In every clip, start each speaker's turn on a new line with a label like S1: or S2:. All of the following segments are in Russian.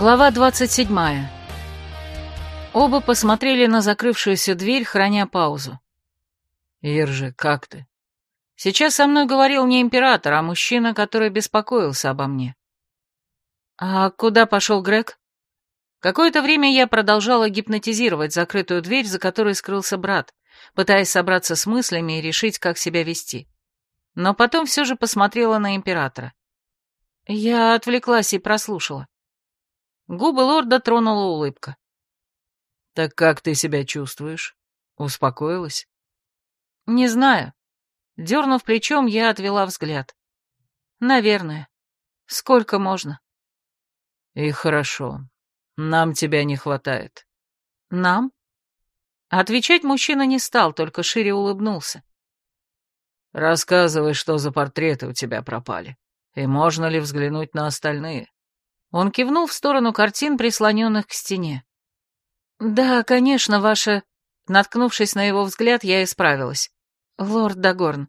S1: Глава 27. Оба посмотрели на закрывшуюся дверь, храня паузу.
S2: «Иржи, как ты?»
S1: Сейчас со мной говорил не император, а мужчина, который беспокоился обо мне. «А куда пошел Грег?» Какое-то время я продолжала гипнотизировать закрытую дверь, за которой скрылся брат, пытаясь собраться с мыслями и решить, как себя вести. Но потом все же посмотрела на императора. Я отвлеклась и прослушала. Губы лорда тронула улыбка.
S2: «Так как ты себя чувствуешь? Успокоилась?»
S1: «Не знаю». Дернув плечом, я отвела взгляд. «Наверное. Сколько можно?»
S2: «И хорошо. Нам тебя не хватает».
S1: «Нам?» Отвечать мужчина не стал, только шире улыбнулся.
S2: «Рассказывай, что за портреты у тебя пропали, и можно ли взглянуть на остальные?»
S1: Он кивнул в сторону картин, прислоненных к стене. «Да, конечно, ваша...» Наткнувшись на его взгляд, я исправилась. «Лорд Дагорн».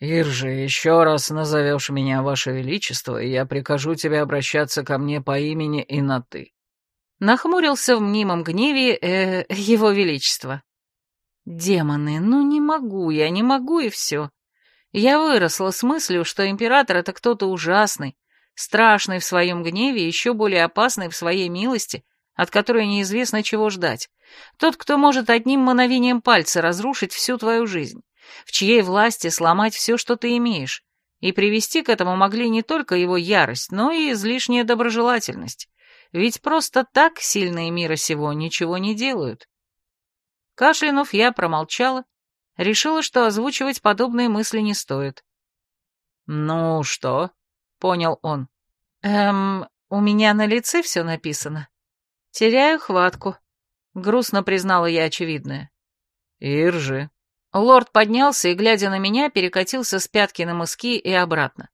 S2: «Иржи, еще раз назовешь меня Ваше Величество, и я прикажу тебе обращаться ко мне по имени и на «ты».
S1: Нахмурился в мнимом гневе э, Его Величество. «Демоны, ну не могу я, не могу и все. Я выросла с мыслью, что император — это кто-то ужасный, страшный в своем гневе еще более опасный в своей милости, от которой неизвестно чего ждать. Тот, кто может одним мановением пальца разрушить всю твою жизнь, в чьей власти сломать все, что ты имеешь, и привести к этому могли не только его ярость, но и излишняя доброжелательность. Ведь просто так сильные мира сего ничего не делают. Кашлянув, я промолчала, решила, что озвучивать подобные мысли не стоит.
S2: «Ну что?» — понял он.
S1: «Эм, у меня на лице все написано. Теряю хватку», — грустно признала я очевидное.
S2: «Иржи».
S1: Лорд поднялся и, глядя на меня, перекатился с пятки на мыски и обратно.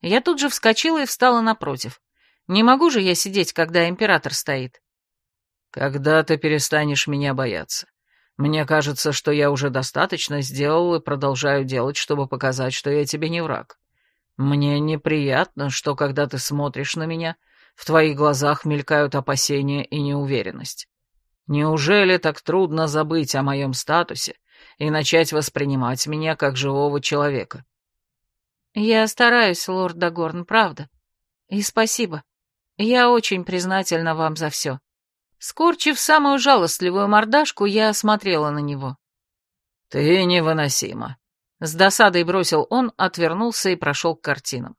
S1: Я тут же вскочила и встала напротив. Не могу же я сидеть, когда император стоит.
S2: «Когда ты перестанешь меня бояться? Мне кажется, что я уже достаточно сделал и продолжаю делать, чтобы показать, что я тебе не враг. Мне неприятно, что когда ты смотришь на меня, в твоих глазах мелькают опасения и неуверенность. Неужели так трудно забыть о моем статусе и начать воспринимать меня как живого человека?
S1: Я стараюсь, лорд Дагорн, правда. И спасибо. Я очень признательна вам за все. Скорчив самую жалостливую мордашку, я осмотрела на него.
S2: Ты невыносима.
S1: С досадой бросил он, отвернулся и прошел к картинам.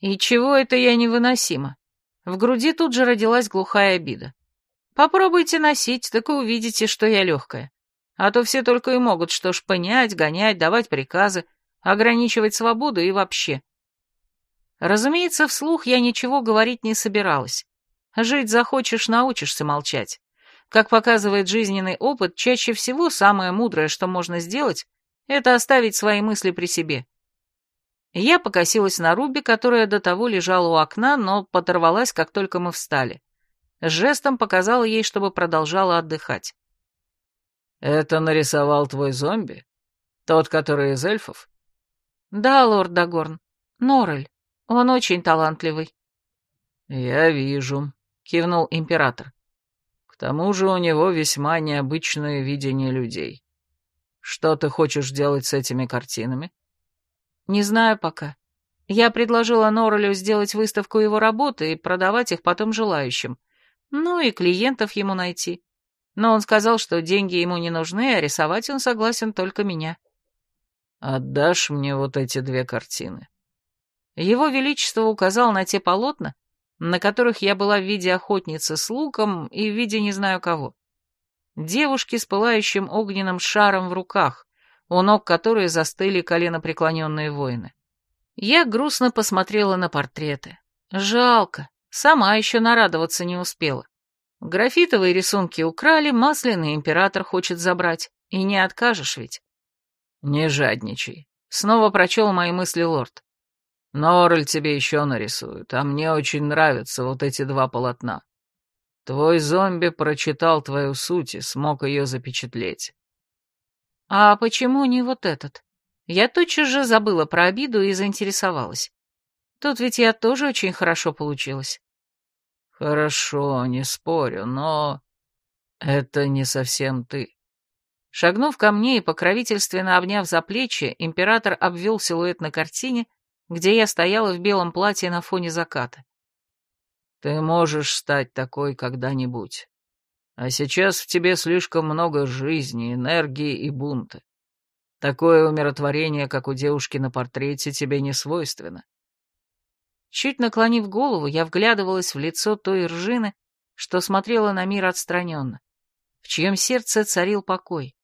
S1: И чего это я невыносима? В груди тут же родилась глухая обида. Попробуйте носить, так и увидите, что я легкая. А то все только и могут что шпынять, гонять, давать приказы, ограничивать свободу и вообще. Разумеется, вслух я ничего говорить не собиралась. Жить захочешь, научишься молчать. Как показывает жизненный опыт, чаще всего самое мудрое, что можно сделать, это оставить свои мысли при себе. Я покосилась на Руби, которая до того лежала у окна, но подорвалась, как только мы встали. Жестом показала ей, чтобы продолжала отдыхать.
S2: «Это нарисовал твой зомби? Тот, который из эльфов?»
S1: «Да, лорд Дагорн. Норрель. Он очень талантливый».
S2: «Я вижу», — кивнул император. «К тому же у него весьма необычное видение людей. Что ты хочешь делать с этими картинами?
S1: Не знаю пока. Я предложила Норрелю сделать выставку его работы и продавать их потом желающим. Ну и клиентов ему найти. Но он сказал, что деньги ему не нужны, а рисовать он согласен только меня.
S2: Отдашь мне вот эти две картины.
S1: Его Величество указал на те полотна, на которых я была в виде охотницы с луком и в виде не знаю кого девушки с пылающим огненным шаром в руках, у ног которой застыли коленопреклоненные воины. Я грустно посмотрела на портреты. Жалко, сама еще нарадоваться не успела. Графитовые рисунки украли, масляный император хочет забрать, и не откажешь ведь.
S2: Не жадничай. Снова прочел мои мысли лорд. Норрель тебе еще нарисует, а мне очень нравятся вот эти два полотна. Твой зомби прочитал твою суть и смог ее запечатлеть.
S1: А почему не вот этот? Я тотчас же забыла про обиду и заинтересовалась. Тут ведь я тоже очень хорошо получилась.
S2: «Хорошо, не спорю, но это не совсем ты».
S1: Шагнув ко мне и покровительственно обняв за плечи, император обвел силуэт на картине, где я стояла в белом платье на фоне заката.
S2: «Ты можешь стать такой когда-нибудь. А сейчас в тебе слишком много жизни, энергии и бунта. Такое умиротворение, как у девушки на портрете, тебе не свойственно.
S1: Чуть наклонив голову, я вглядывалась в лицо той ржины, что смотрела на мир отстраненно, в чьем сердце царил покой.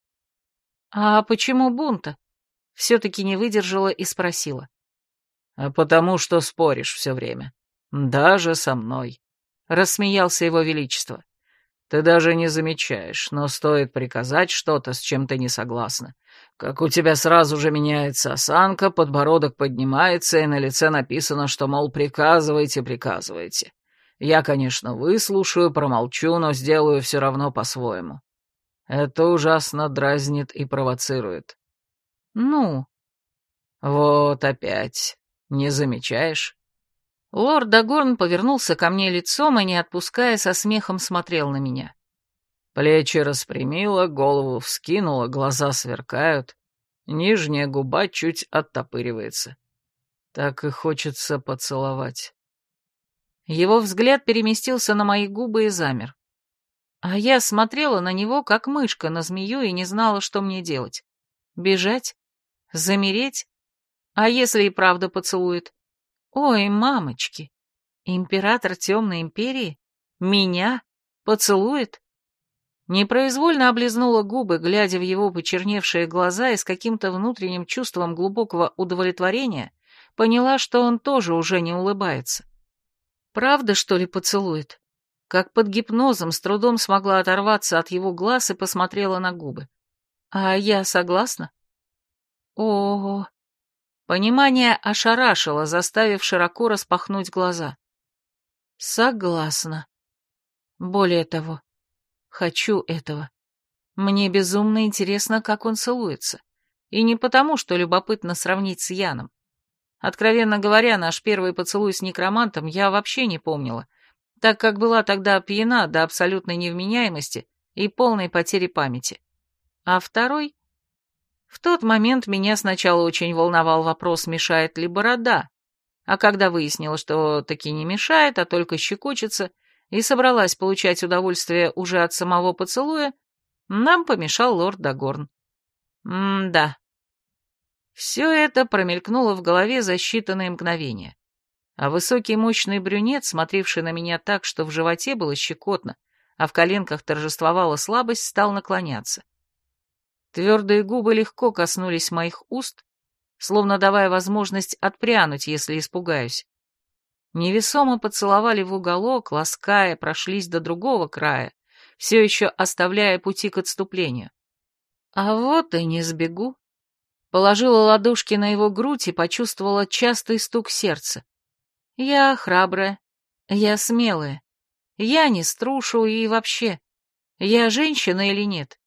S1: «А почему бунта?» Все-таки не выдержала и спросила.
S2: «А потому что споришь все время. Даже со мной», — рассмеялся его величество. Ты даже не замечаешь, но стоит приказать что-то, с чем ты не согласна. Как у тебя сразу же меняется осанка, подбородок поднимается, и на лице написано, что, мол, приказывайте, приказывайте. Я, конечно, выслушаю, промолчу, но сделаю все равно по-своему. Это ужасно дразнит и провоцирует.
S1: Ну?
S2: Вот опять. Не замечаешь?
S1: Лорд Дагорн повернулся ко мне лицом и, не отпуская, со смехом смотрел на меня.
S2: Плечи распрямила, голову вскинула, глаза сверкают, нижняя губа чуть оттопыривается. Так и хочется поцеловать.
S1: Его взгляд переместился на мои губы и замер. А я смотрела на него, как мышка на змею, и не знала, что мне делать. Бежать? Замереть? А если и правда поцелует? Ой, мамочки, император Темной Империи? Меня? Поцелует? Непроизвольно облизнула губы, глядя в его почерневшие глаза и с каким-то внутренним чувством глубокого удовлетворения поняла, что он тоже уже не улыбается. Правда, что ли, поцелует? Как под гипнозом с трудом смогла оторваться от его глаз и посмотрела на губы. А я согласна? О, Понимание ошарашило, заставив широко распахнуть глаза. Согласна. Более того, хочу этого. Мне безумно интересно, как он целуется. И не потому, что любопытно сравнить с Яном. Откровенно говоря, наш первый поцелуй с некромантом я вообще не помнила, так как была тогда пьяна до абсолютной невменяемости и полной потери памяти. А второй в тот момент меня сначала очень волновал вопрос, мешает ли борода, а когда выяснила, что таки не мешает, а только щекочется, и собралась получать удовольствие уже от самого поцелуя, нам помешал лорд Дагорн. М-да. Все это промелькнуло в голове за считанные мгновения. А высокий мощный брюнет, смотревший на меня так, что в животе было щекотно, а в коленках торжествовала слабость, стал наклоняться. Твердые губы легко коснулись моих уст, словно давая возможность отпрянуть, если испугаюсь. Невесомо поцеловали в уголок, лаская, прошлись до другого края, все еще оставляя пути к отступлению. А вот и не сбегу. Положила ладошки на его грудь и почувствовала частый стук сердца. Я храбрая, я смелая, я не струшу и вообще, я женщина или нет?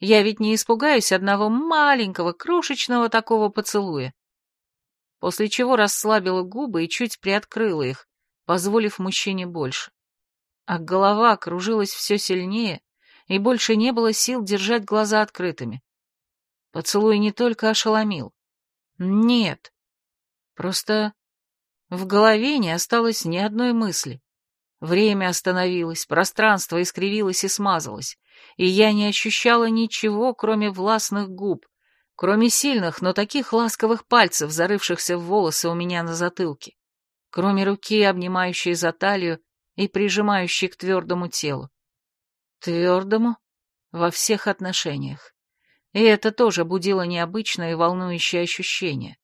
S1: Я ведь не испугаюсь одного маленького, крошечного такого поцелуя. После чего расслабила губы и чуть приоткрыла их, позволив мужчине больше. А голова кружилась все сильнее, и больше не было сил держать глаза открытыми. Поцелуй не только ошеломил. Нет. Просто в голове не осталось ни одной мысли. Время остановилось, пространство искривилось и смазалось и я не ощущала ничего, кроме властных губ, кроме сильных, но таких ласковых пальцев, зарывшихся в волосы у меня на затылке, кроме руки, обнимающей за талию и прижимающей к твердому телу. Твердому во всех отношениях. И это тоже будило необычное и волнующее ощущение.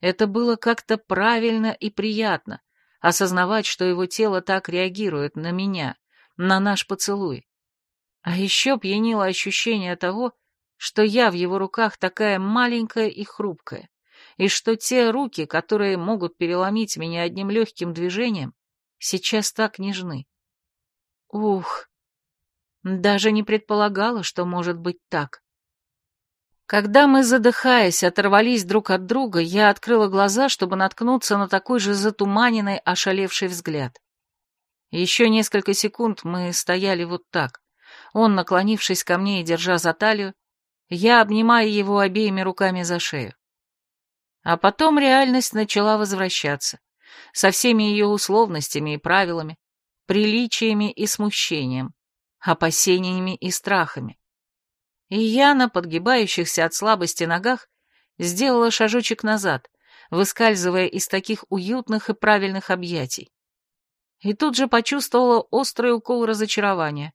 S1: Это было как-то правильно и приятно, осознавать, что его тело так реагирует на меня, на наш поцелуй. А еще пьянило ощущение того, что я в его руках такая маленькая и хрупкая, и что те руки, которые могут переломить меня одним легким движением, сейчас так нежны. Ух, даже не предполагала, что может быть так. Когда мы, задыхаясь, оторвались друг от друга, я открыла глаза, чтобы наткнуться на такой же затуманенный, ошалевший взгляд. Еще несколько секунд мы стояли вот так. Он, наклонившись ко мне и держа за талию, я обнимая его обеими руками за шею. А потом реальность начала возвращаться, со всеми ее условностями и правилами, приличиями и смущением, опасениями и страхами. И я на подгибающихся от слабости ногах сделала шажочек назад, выскальзывая из таких уютных и правильных объятий. И тут же почувствовала острый укол разочарования.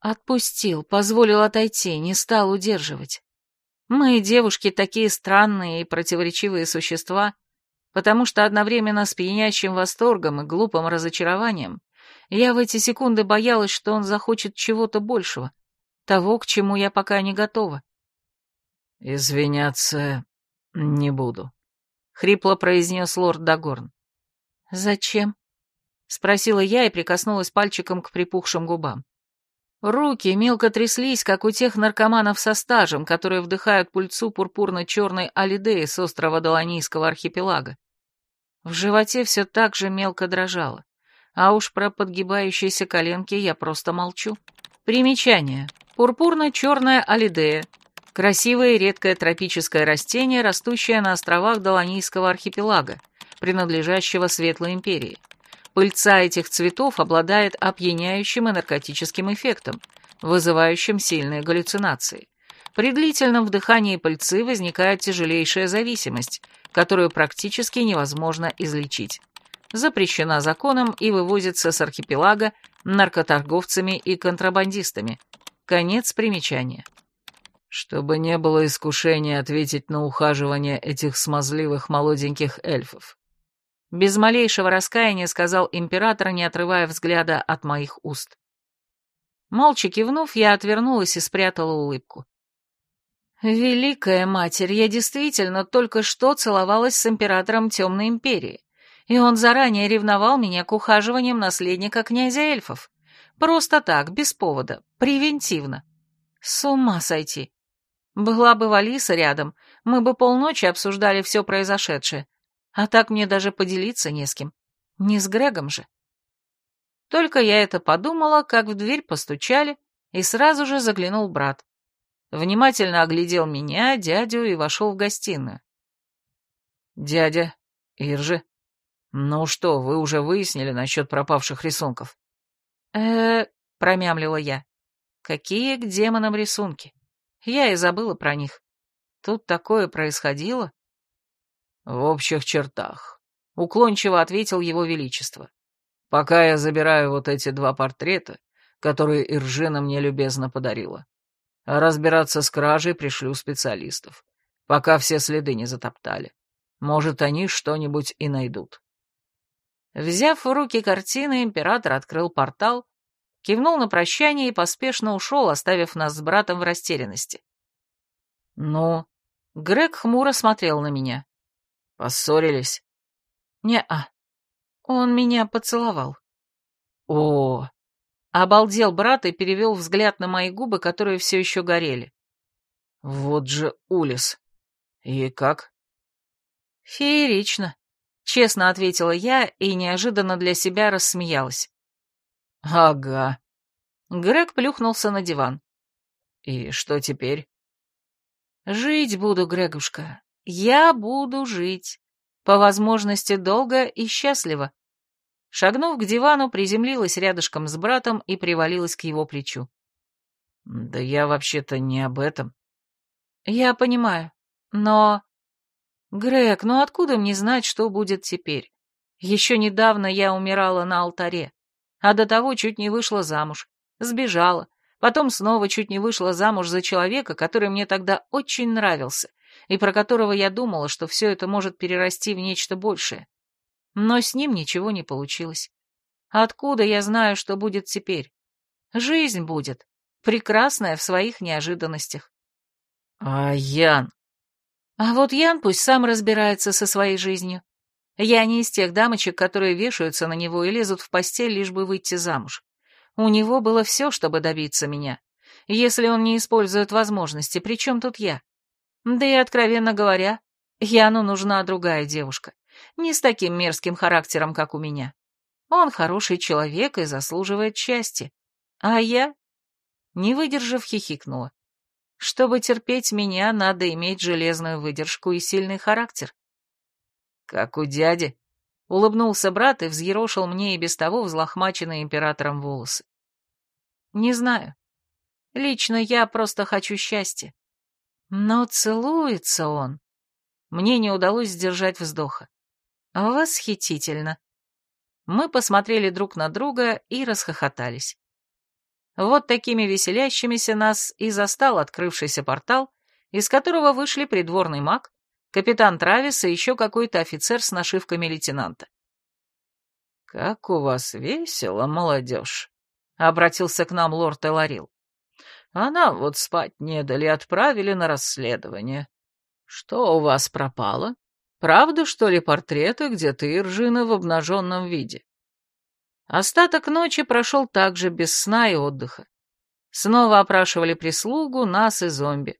S1: Отпустил, позволил отойти, не стал удерживать. Мы, девушки, такие странные и противоречивые существа, потому что одновременно с пьянящим восторгом и глупым разочарованием я в эти секунды боялась, что он захочет чего-то большего, того, к чему я пока не готова.
S2: «Извиняться не буду», — хрипло произнес лорд Дагорн.
S1: «Зачем?» — спросила я и прикоснулась пальчиком к припухшим губам. Руки мелко тряслись, как у тех наркоманов со стажем, которые вдыхают пульцу пурпурно-черной алидеи с острова Доланийского архипелага. В животе все так же мелко дрожало. А уж про подгибающиеся коленки я просто молчу. Примечание. Пурпурно-черная алидея. Красивое и редкое тропическое растение, растущее на островах Доланийского архипелага, принадлежащего Светлой Империи. Пыльца этих цветов обладает опьяняющим и наркотическим эффектом, вызывающим сильные галлюцинации. При длительном вдыхании пыльцы возникает тяжелейшая зависимость, которую практически невозможно излечить. Запрещена законом и вывозится с архипелага наркоторговцами и контрабандистами. Конец примечания.
S2: Чтобы не было искушения ответить на ухаживание этих смазливых молоденьких эльфов.
S1: Без малейшего раскаяния сказал император, не отрывая взгляда от моих уст. Молча кивнув, я отвернулась и спрятала улыбку. Великая матерь, я действительно только что целовалась с императором Темной Империи, и он заранее ревновал меня к ухаживаниям наследника князя эльфов. Просто так, без повода, превентивно. С ума сойти. Была бы Валиса рядом, мы бы полночи обсуждали все произошедшее, а так мне даже поделиться не с кем. Не с Грегом же. Только я это подумала, как в дверь постучали, и сразу же заглянул брат. Внимательно оглядел меня, дядю и вошел в гостиную.
S2: «Дядя, Иржи, ну что, вы уже выяснили насчет пропавших рисунков?»
S1: «Э-э», промямлила я. «Какие к демонам рисунки? Я и забыла про них. Тут такое происходило».
S2: «В общих чертах», — уклончиво ответил его величество. «Пока я забираю вот эти два портрета, которые Иржина мне любезно подарила. А разбираться с кражей пришлю специалистов, пока все следы не затоптали. Может, они что-нибудь и найдут».
S1: Взяв в руки картины, император открыл портал, кивнул на прощание и поспешно ушел, оставив нас с братом в растерянности.
S2: «Ну?»
S1: Грег хмуро смотрел на меня.
S2: Поссорились?
S1: Не-а. Он меня поцеловал.
S2: О,
S1: Обалдел брат и перевел взгляд на мои губы, которые все еще горели.
S2: Вот же Улис. И как?
S1: Феерично, честно ответила я и неожиданно для себя рассмеялась.
S2: Ага.
S1: Грег плюхнулся на диван.
S2: И что теперь?
S1: Жить буду, Грегушка, я буду жить. По возможности долго и счастливо. Шагнув к дивану, приземлилась рядышком с братом и привалилась к его плечу.
S2: «Да я вообще-то не об этом».
S1: «Я понимаю, но...» «Грег, ну откуда мне знать, что будет теперь? Еще недавно я умирала на алтаре, а до того чуть не вышла замуж, сбежала, потом снова чуть не вышла замуж за человека, который мне тогда очень нравился, и про которого я думала, что все это может перерасти в нечто большее. Но с ним ничего не получилось. Откуда я знаю, что будет теперь? Жизнь будет, прекрасная в своих неожиданностях.
S2: А Ян?
S1: А вот Ян пусть сам разбирается со своей жизнью. Я не из тех дамочек, которые вешаются на него и лезут в постель, лишь бы выйти замуж. У него было все, чтобы добиться меня. Если он не использует возможности, при чем тут я? Да и, откровенно говоря, Яну нужна другая девушка, не с таким мерзким характером, как у меня. Он хороший человек и заслуживает счастья. А я, не выдержав, хихикнула. Чтобы терпеть меня, надо иметь железную выдержку и сильный характер. Как у дяди, улыбнулся брат и взъерошил мне и без того взлохмаченные императором волосы. Не знаю. Лично я просто хочу счастья. Но целуется он. Мне не удалось сдержать вздоха. Восхитительно. Мы посмотрели друг на друга и расхохотались. Вот такими веселящимися нас и застал открывшийся портал, из которого вышли придворный маг, капитан Травис и еще какой-то офицер с нашивками лейтенанта. «Как у вас весело, молодежь!» — обратился к нам лорд Эларил. «Она вот спать не дали, отправили на расследование. Что у вас пропало? Правда, что ли, портреты, где ты, Иржина, в обнаженном виде?» Остаток ночи прошел также без сна и отдыха. Снова опрашивали прислугу, нас и зомби.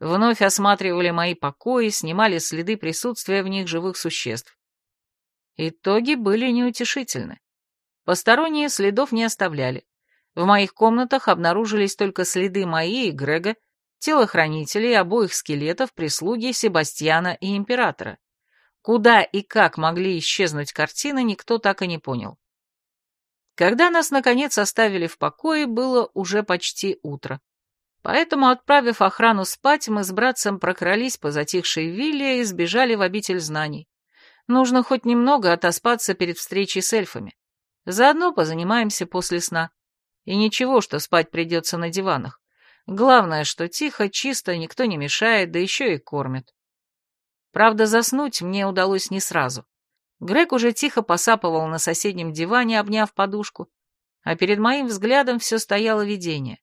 S1: Вновь осматривали мои покои, снимали следы присутствия в них живых существ. Итоги были неутешительны. Посторонние следов не оставляли. В моих комнатах обнаружились только следы мои и Грега, телохранителей, обоих скелетов, прислуги Себастьяна и Императора. Куда и как могли исчезнуть картины, никто так и не понял. Когда нас, наконец, оставили в покое, было уже почти утро. Поэтому, отправив охрану спать, мы с братцем прокрались по затихшей вилле и сбежали в обитель знаний. Нужно хоть немного отоспаться перед встречей с эльфами. Заодно позанимаемся после сна. И ничего, что спать придется на диванах. Главное, что тихо, чисто, никто не мешает, да еще и кормит. Правда, заснуть мне удалось не сразу. Грег уже тихо посапывал на соседнем диване, обняв подушку, а перед моим взглядом все стояло видение.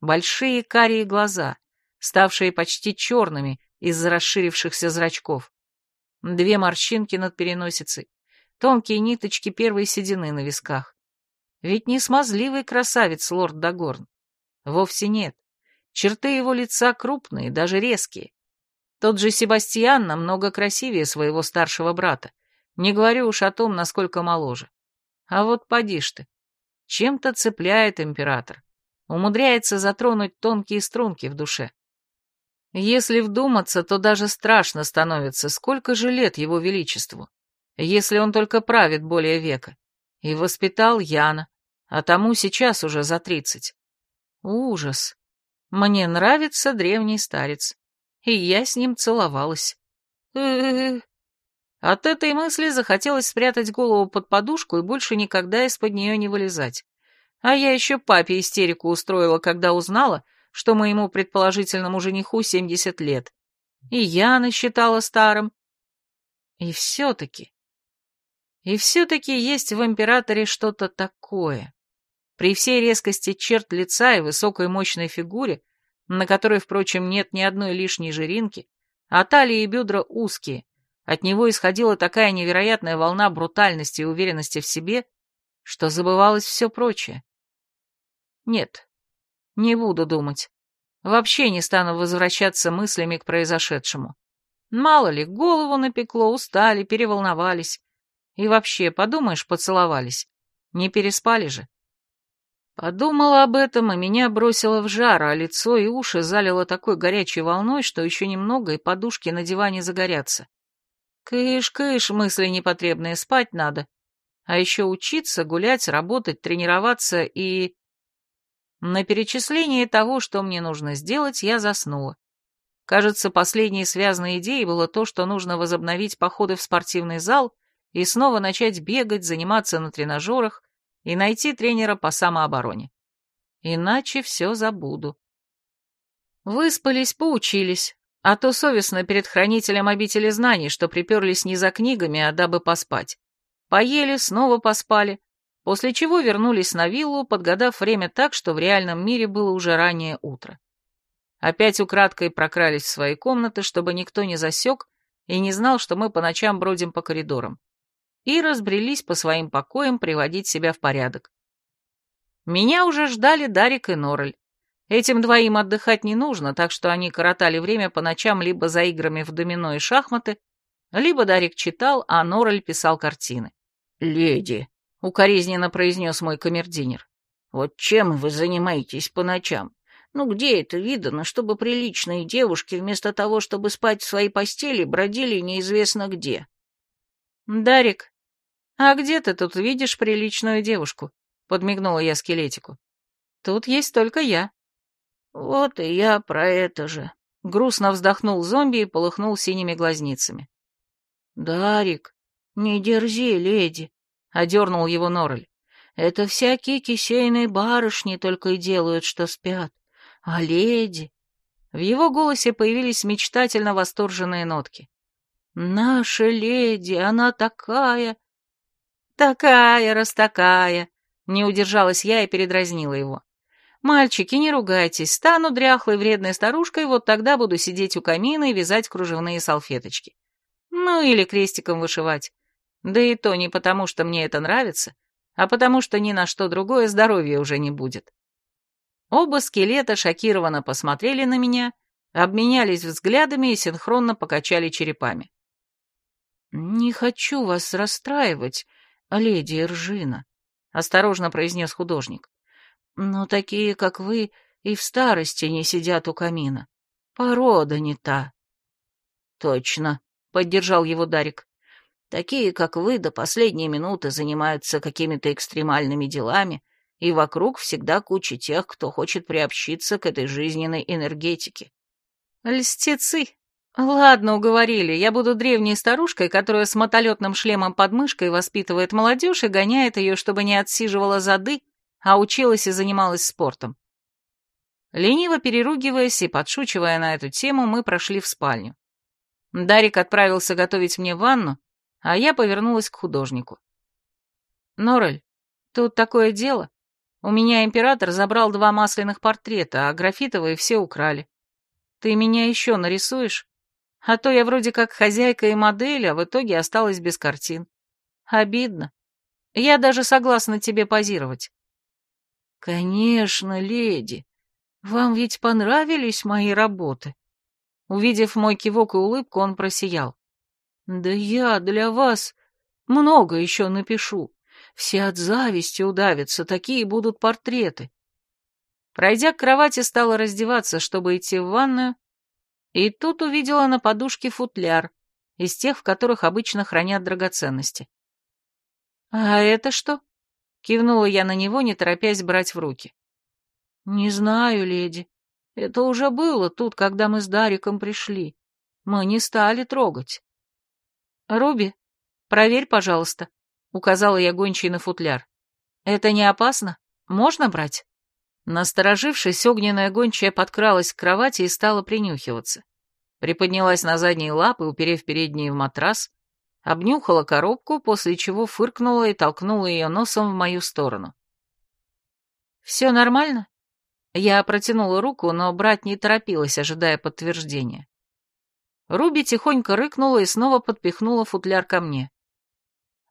S1: Большие карие глаза, ставшие почти черными из-за расширившихся зрачков. Две морщинки над переносицей, тонкие ниточки первой седины на висках. Ведь не смазливый красавец лорд Дагорн. Вовсе нет. Черты его лица крупные, даже резкие. Тот же Себастьян намного красивее своего старшего брата, не говорю уж о том, насколько моложе. А вот поди ж ты. Чем-то цепляет император. Умудряется затронуть тонкие струнки в душе. Если вдуматься, то даже страшно становится, сколько же лет его величеству, если он только правит более века. И воспитал Яна, а тому сейчас уже за тридцать. Ужас. Мне нравится древний старец, и я с ним целовалась. Э -э -э. От этой мысли захотелось спрятать голову под подушку и больше никогда из-под нее не вылезать. А я еще папе истерику устроила, когда узнала, что моему предположительному жениху 70 лет. И Яна считала старым. И все-таки... И все-таки есть в императоре что-то такое. При всей резкости черт лица и высокой мощной фигуре, на которой, впрочем, нет ни одной лишней жиринки, а талии и бедра узкие, от него исходила такая невероятная волна брутальности и уверенности в себе, что забывалось все прочее. Нет, не буду думать. Вообще не стану возвращаться мыслями к произошедшему. Мало ли, голову напекло, устали, переволновались. И вообще, подумаешь, поцеловались. Не переспали же. Подумала об этом, и меня бросило в жар, а лицо и уши залило такой горячей волной, что еще немного, и подушки на диване загорятся. Кыш-кыш, мысли непотребные, спать надо. А еще учиться, гулять, работать, тренироваться и... На перечислении того, что мне нужно сделать, я заснула. Кажется, последней связанной идеей было то, что нужно возобновить походы в спортивный зал и снова начать бегать, заниматься на тренажерах и найти тренера по самообороне. Иначе все забуду. Выспались, поучились, а то совестно перед хранителем обители знаний, что приперлись не за книгами, а дабы поспать. Поели, снова поспали, после чего вернулись на виллу, подгадав время так, что в реальном мире было уже раннее утро. Опять украдкой прокрались в свои комнаты, чтобы никто не засек и не знал, что мы по ночам бродим по коридорам. И разбрелись по своим покоям приводить себя в порядок. Меня уже ждали Дарик и Норрель. Этим двоим отдыхать не нужно, так что они коротали время по ночам либо за играми в домино и шахматы, либо Дарик читал, а Норрель писал картины.
S2: «Леди», —
S1: укоризненно произнес мой камердинер.
S3: «Вот чем вы занимаетесь по ночам? Ну где это видано, чтобы приличные девушки вместо того, чтобы спать в своей постели, бродили неизвестно где?»
S1: «Дарик, а где ты тут видишь приличную девушку?» — подмигнула я скелетику. «Тут есть только я».
S3: «Вот и я про это же», —
S1: грустно вздохнул зомби и полыхнул синими глазницами.
S3: «Дарик, не дерзи, леди», — одернул его Норрель. «Это всякие кисейные барышни только и делают, что спят. А леди...»
S1: В его голосе появились мечтательно восторженные нотки.
S3: «Наша леди, она такая...»
S1: «Такая, раз такая!» — не удержалась я и передразнила его. «Мальчики, не ругайтесь, стану дряхлой вредной старушкой, вот тогда буду сидеть у камина и вязать кружевные салфеточки. Ну или крестиком вышивать. Да и то не потому, что мне это нравится, а потому что ни на что другое здоровье уже не будет». Оба скелета шокированно посмотрели на меня, обменялись взглядами и синхронно покачали черепами.
S3: «Не хочу вас расстраивать, леди Иржина», — осторожно произнес художник. Но такие, как вы, и в старости не сидят у камина. Порода не та. Точно, поддержал его Дарик. Такие, как вы, до последней минуты занимаются какими-то экстремальными делами, и вокруг всегда куча тех, кто хочет приобщиться к этой жизненной энергетике.
S1: Льстецы. Ладно, уговорили, я буду древней старушкой, которая с мотолетным шлемом под мышкой воспитывает молодежь и гоняет ее, чтобы не отсиживала зады а училась и занималась спортом. Лениво переругиваясь и подшучивая на эту тему, мы прошли в спальню. Дарик отправился готовить мне ванну, а я повернулась к художнику. «Норель, тут такое дело. У меня император забрал два масляных портрета, а графитовые все украли. Ты меня еще нарисуешь? А то я вроде как хозяйка и модель, а в итоге осталась без картин. Обидно. Я даже согласна тебе позировать.
S3: «Конечно, леди. Вам ведь понравились мои работы?»
S1: Увидев мой кивок и улыбку, он просиял.
S3: «Да я для вас много еще напишу. Все от зависти удавятся, такие будут портреты».
S1: Пройдя к кровати, стала раздеваться, чтобы идти в ванную, и тут увидела на подушке футляр, из тех, в которых обычно хранят драгоценности. «А это что?» Кивнула я на него, не торопясь брать в руки.
S3: «Не знаю, леди. Это уже было тут, когда мы с Дариком пришли. Мы не стали трогать».
S1: «Руби, проверь, пожалуйста», — указала я гончей на футляр. «Это не опасно? Можно брать?» Насторожившись, огненная гончая подкралась к кровати и стала принюхиваться. Приподнялась на задние лапы, уперев передние в матрас, обнюхала коробку, после чего фыркнула и толкнула ее носом в мою сторону. «Все нормально?» Я протянула руку, но брать не торопилась, ожидая подтверждения. Руби тихонько рыкнула и снова подпихнула футляр ко мне.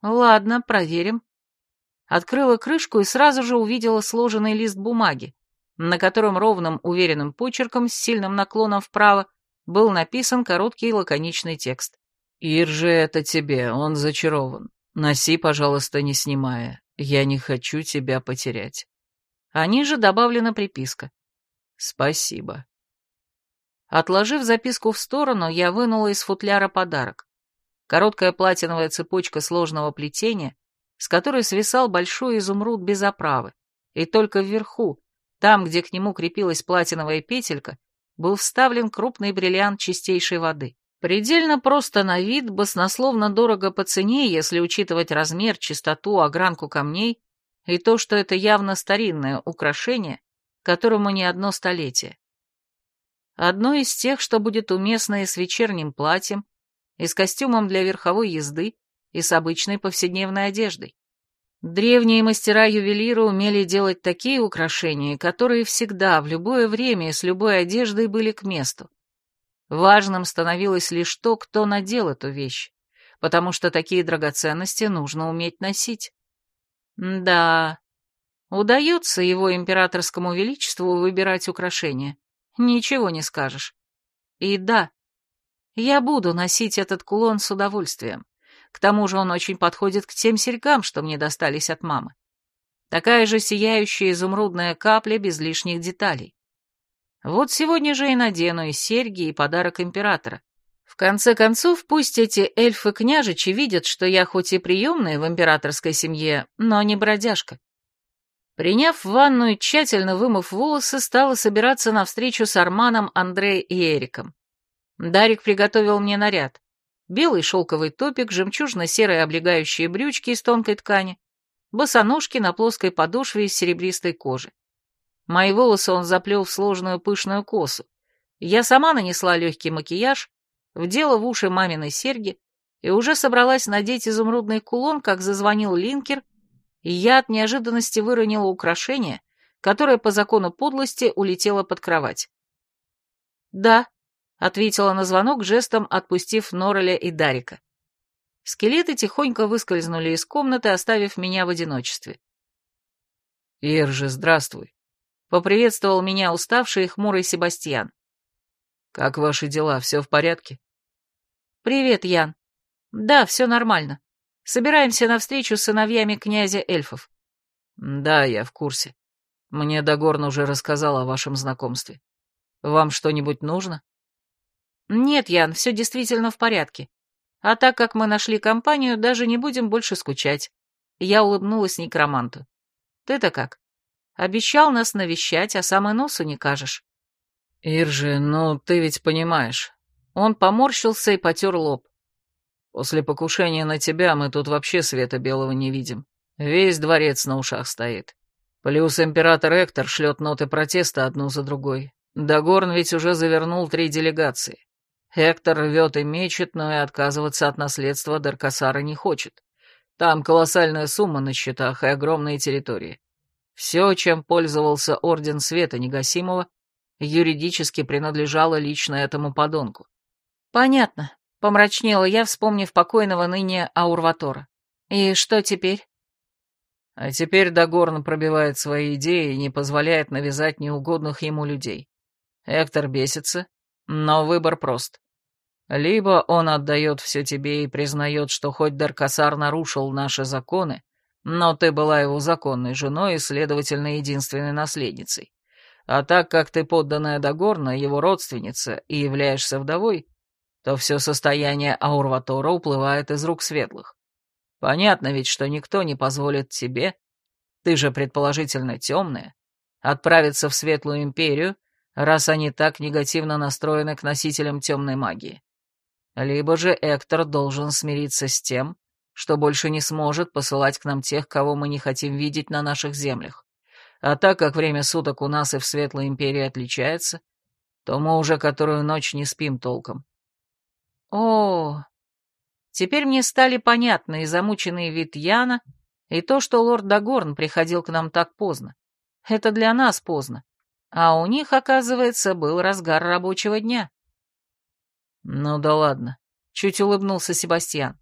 S1: «Ладно, проверим». Открыла крышку и сразу же увидела сложенный лист бумаги, на котором ровным уверенным почерком с сильным наклоном вправо был написан короткий лаконичный текст.
S2: «Ирже, это тебе, он зачарован. Носи, пожалуйста, не снимая. Я не хочу тебя потерять».
S1: А ниже добавлена приписка.
S2: «Спасибо».
S1: Отложив записку в сторону, я вынула из футляра подарок. Короткая платиновая цепочка сложного плетения, с которой свисал большой изумруд без оправы, и только вверху, там, где к нему крепилась платиновая петелька, был вставлен крупный бриллиант чистейшей воды. Предельно просто на вид, баснословно дорого по цене, если учитывать размер, чистоту, огранку камней и то, что это явно старинное украшение, которому не одно столетие. Одно из тех, что будет уместно и с вечерним платьем, и с костюмом для верховой езды, и с обычной повседневной одеждой. Древние мастера-ювелиры умели делать такие украшения, которые всегда, в любое время и с любой одеждой были к месту. Важным становилось лишь то, кто надел эту вещь, потому что такие драгоценности нужно уметь носить. Да, удается его императорскому величеству выбирать украшения. Ничего не скажешь. И да, я буду носить этот кулон с удовольствием. К тому же он очень подходит к тем серьгам, что мне достались от мамы. Такая же сияющая изумрудная капля без лишних деталей. Вот сегодня же и надену и серьги, и подарок императора. В конце концов, пусть эти эльфы-княжичи видят, что я хоть и приемная в императорской семье, но не бродяжка. Приняв ванну и тщательно вымыв волосы, стала собираться на встречу с Арманом, Андре и Эриком. Дарик приготовил мне наряд. Белый шелковый топик, жемчужно-серые облегающие брючки из тонкой ткани, босоножки на плоской подошве из серебристой кожи. Мои волосы он заплел в сложную пышную косу. Я сама нанесла легкий макияж, вдела в уши маминой серьги и уже собралась надеть изумрудный кулон, как зазвонил линкер, и я от неожиданности выронила украшение, которое по закону подлости улетело под кровать. «Да», — ответила на звонок, жестом отпустив Нореля и Дарика. Скелеты тихонько выскользнули из комнаты, оставив меня в одиночестве.
S2: «Иржи, здравствуй», — поприветствовал меня уставший и хмурый Себастьян. «Как ваши дела? Все в порядке?»
S1: «Привет, Ян. Да, все нормально. Собираемся на встречу с сыновьями князя эльфов».
S2: «Да, я в курсе. Мне Дагорн уже рассказал о вашем знакомстве. Вам что-нибудь нужно?»
S1: «Нет, Ян, все действительно в порядке. А так как мы нашли компанию, даже не будем больше скучать». Я улыбнулась некроманту. «Ты-то как? Обещал нас навещать, а сам и носу не кажешь».
S2: «Иржи, ну ты ведь понимаешь, он поморщился и потер лоб. «После покушения на тебя мы тут вообще света белого не видим. Весь дворец на ушах стоит. Плюс император Эктор шлет ноты протеста одну за другой. Дагорн ведь уже завернул три делегации. Эктор рвет и мечет, но и отказываться от наследства Даркасара не хочет. Там колоссальная сумма на счетах и огромные территории. Все, чем пользовался Орден Света Негасимого, юридически принадлежало лично этому подонку.
S1: «Понятно», — помрачнела я, вспомнив покойного ныне Аурватора. «И что теперь?»
S2: А теперь Дагорн пробивает свои идеи и не позволяет навязать неугодных ему людей. Эктор бесится, но выбор прост. Либо он отдает все тебе и признает, что хоть Даркасар нарушил наши законы, но ты была его законной женой и, следовательно, единственной наследницей. А так как ты подданная Дагорна, его родственница, и являешься вдовой, то все состояние Аурватора уплывает из рук светлых. Понятно ведь, что никто не позволит тебе, ты же предположительно темная, отправиться в Светлую Империю, раз они так негативно настроены к носителям темной магии. Либо же Эктор должен смириться с тем, что больше не сможет посылать к нам тех, кого мы не хотим видеть на наших землях. А так как время суток у нас и в Светлой Империи отличается, то мы уже которую ночь не спим толком.
S1: О, теперь мне стали понятны и замученный вид Яна, и то, что лорд Дагорн приходил к нам так поздно. Это для нас поздно. А у них, оказывается, был разгар рабочего дня.
S2: Ну да ладно, чуть улыбнулся Себастьян.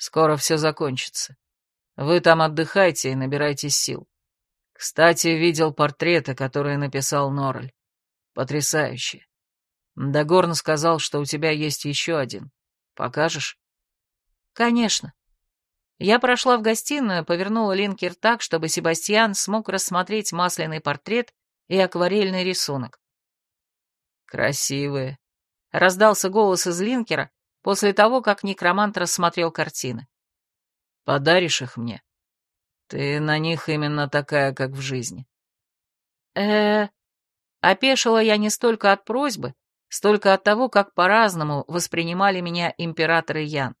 S2: Скоро все закончится. Вы там отдыхайте и набирайтесь сил. Кстати, видел портреты, которые написал Норрель. Потрясающие. Дагорн сказал, что у тебя есть еще один. Покажешь?
S1: Конечно. Я прошла в гостиную, повернула линкер так, чтобы Себастьян смог рассмотреть масляный портрет и акварельный рисунок.
S2: Красивые.
S1: Раздался голос из линкера после того, как некромант рассмотрел картины.
S2: Подаришь их мне? Ты на них именно такая, как в жизни.
S1: э Опешила я не столько от просьбы, столько от того, как по-разному воспринимали меня император и Ян.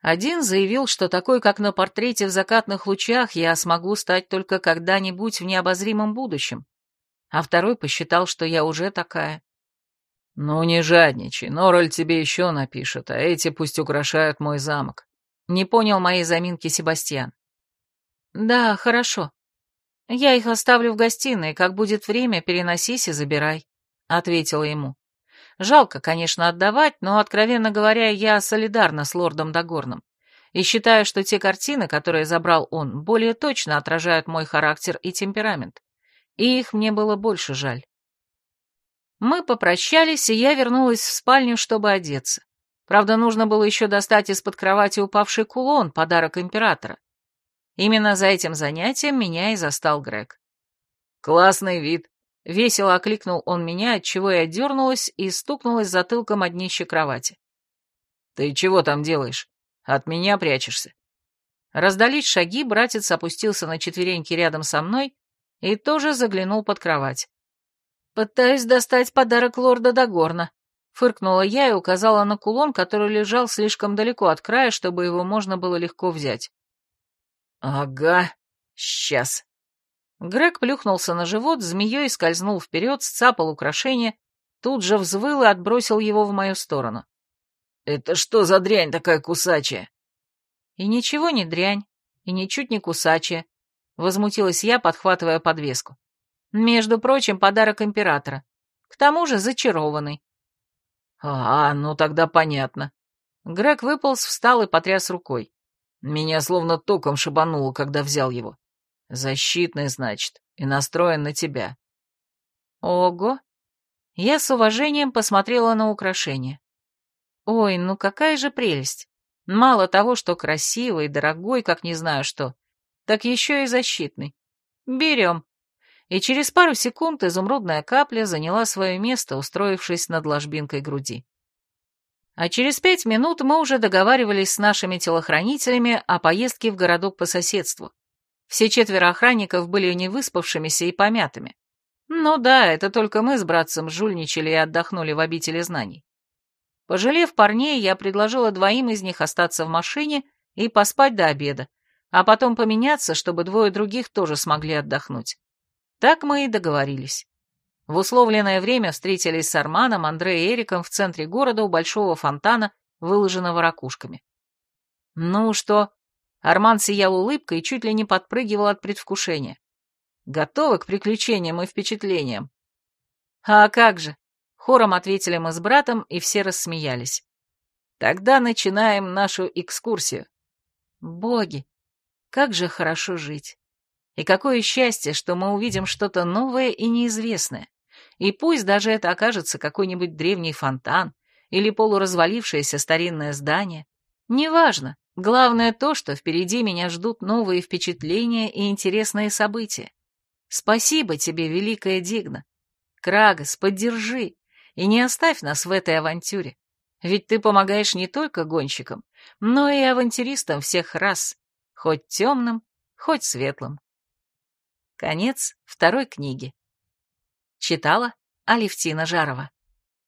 S1: Один заявил, что такой, как на портрете в закатных лучах, я смогу стать только когда-нибудь в необозримом будущем, а второй посчитал, что я уже такая.
S2: «Ну, не жадничай, Норрель тебе еще напишет, а эти пусть украшают мой замок».
S1: Не понял моей заминки Себастьян. «Да, хорошо. Я их оставлю в гостиной, как будет время, переносись и забирай», — ответила ему. Жалко, конечно, отдавать, но, откровенно говоря, я солидарна с лордом Дагорном и считаю, что те картины, которые забрал он, более точно отражают мой характер и темперамент, и их мне было больше жаль. Мы попрощались, и я вернулась в спальню, чтобы одеться. Правда, нужно было еще достать из-под кровати упавший кулон, подарок императора. Именно за этим занятием меня и застал Грег.
S2: «Классный вид!»
S1: — весело окликнул он меня, отчего я дернулась и стукнулась затылком о днище кровати.
S2: «Ты чего там делаешь? От меня прячешься?»
S1: Раздались шаги, братец опустился на четвереньки рядом со мной и тоже заглянул под кровать. «Пытаюсь достать подарок лорда Дагорна», — фыркнула я и указала на кулон, который лежал слишком далеко от края, чтобы его можно было легко взять.
S2: «Ага, сейчас».
S1: Грег плюхнулся на живот, змеей скользнул вперед, сцапал украшение, тут же взвыл и отбросил его в мою сторону.
S2: «Это что за дрянь такая кусачая?»
S1: «И ничего не дрянь, и ничуть не кусачая», — возмутилась я, подхватывая подвеску. «Между прочим, подарок императора. К тому же зачарованный».
S2: «А, ну тогда понятно».
S1: Грег выполз, встал и потряс рукой.
S2: Меня словно током шибануло, когда взял его. Защитный, значит, и настроен на тебя.
S1: Ого! Я с уважением посмотрела на украшение. Ой, ну какая же прелесть! Мало того, что красивый, дорогой, как не знаю что, так еще и защитный. Берем. И через пару секунд изумрудная капля заняла свое место, устроившись над ложбинкой груди. А через пять минут мы уже договаривались с нашими телохранителями о поездке в городок по соседству. Все четверо охранников были невыспавшимися и помятыми. Ну да, это только мы с братцем жульничали и отдохнули в обители знаний. Пожалев парней, я предложила двоим из них остаться в машине и поспать до обеда, а потом поменяться, чтобы двое других тоже смогли отдохнуть. Так мы и договорились. В условленное время встретились с Арманом, Андре и Эриком в центре города у большого фонтана, выложенного ракушками. «Ну что?» Арман сиял улыбкой и чуть ли не подпрыгивал от предвкушения. «Готовы к приключениям и впечатлениям?» «А как же?» Хором ответили мы с братом, и все рассмеялись. «Тогда начинаем нашу экскурсию». «Боги, как же хорошо жить!» И какое счастье, что мы увидим что-то новое и неизвестное. И пусть даже это окажется какой-нибудь древний фонтан или полуразвалившееся старинное здание, неважно. Главное то, что впереди меня ждут новые впечатления и интересные события. Спасибо тебе, великая Дигна. Крагас, поддержи и не оставь нас в этой авантюре. Ведь ты помогаешь не только гонщикам, но и авантюристам всех рас, хоть темным, хоть светлым. Конец второй книги. Читала Алевтина Жарова